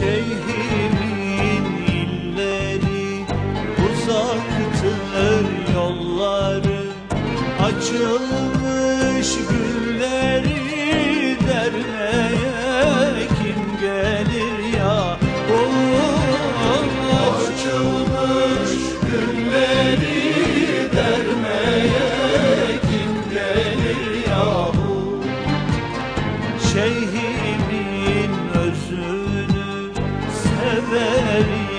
şehrimin illeri Uzaktır yolları Açılmış gül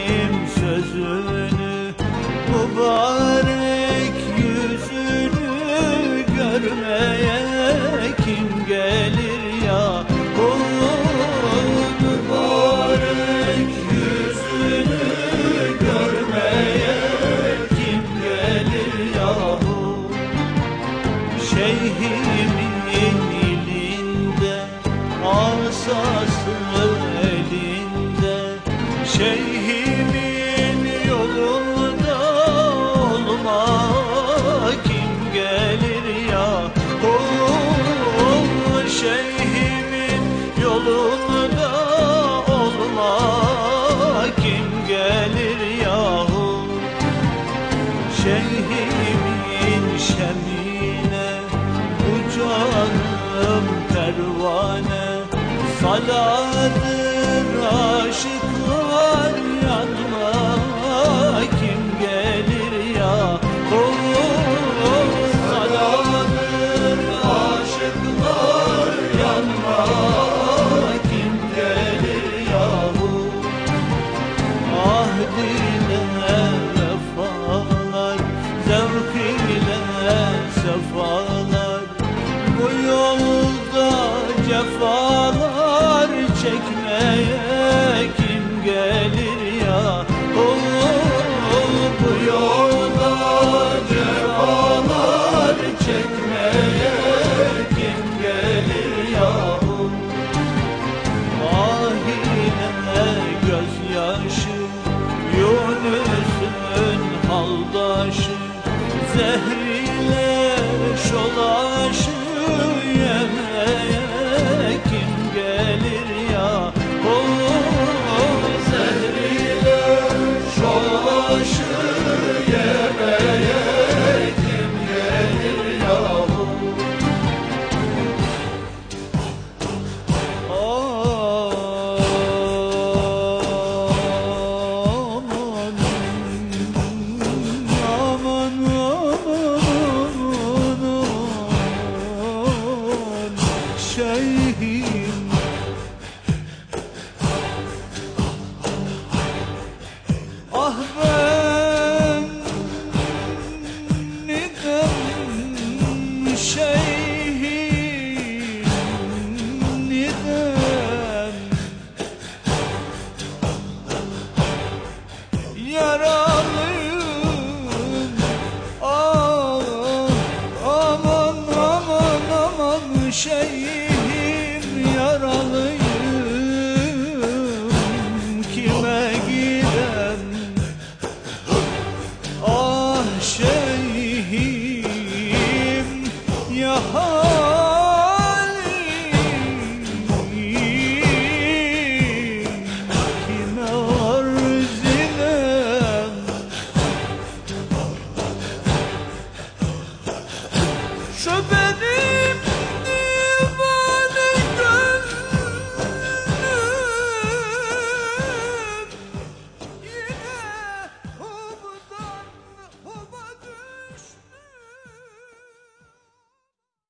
severim sözünü Mübarek yüzünü görmeye kim gelir ya? Oh mübarek yüzünü görmeye kim gelir yahu Şeyhimin elinde Şeyhimin yolunda olma kim gelir ya? Oh şeyhimin yolunda olma kim gelir yahu? Şeyhimin şemine Bu canım pervane Saladır çekmeye kim gelir ya? Oh, bu yolda cefalar çekmeye kim gelir yahu Ahine gözyaşı Yunus'un haldaşı Zehriyle şolaşı Yemeye شيء Je